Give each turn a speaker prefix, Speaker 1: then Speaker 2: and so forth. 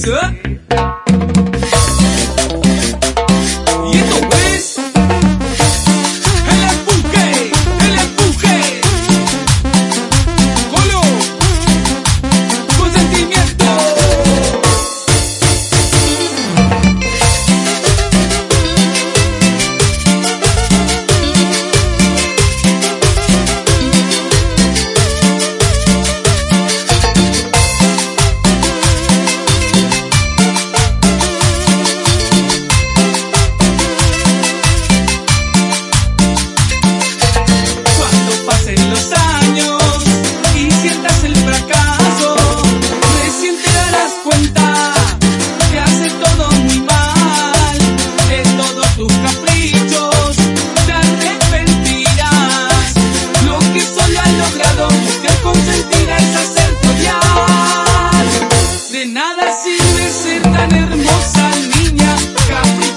Speaker 1: Sir? lo han logrado, te consentirás hacerte odiar. De nada sirve ser tan hermosa niña, Capri